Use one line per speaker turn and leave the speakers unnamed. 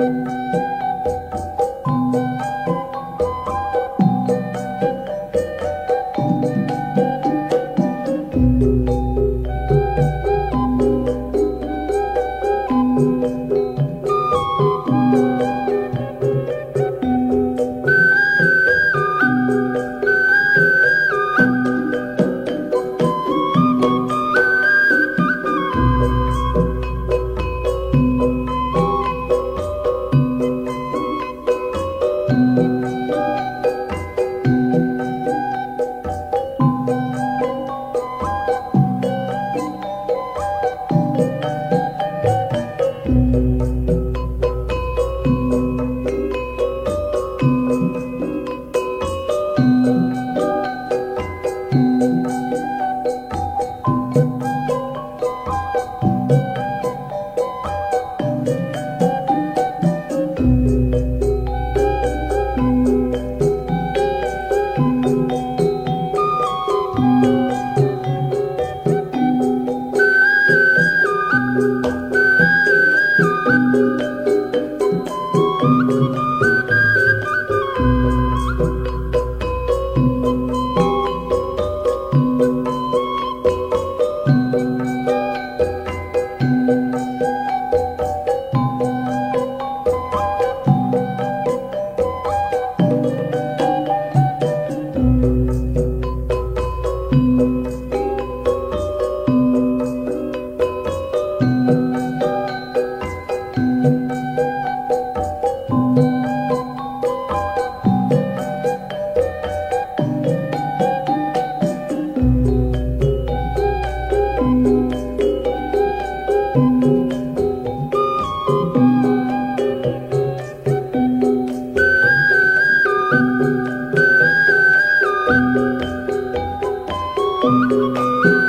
thank you Thank you. Música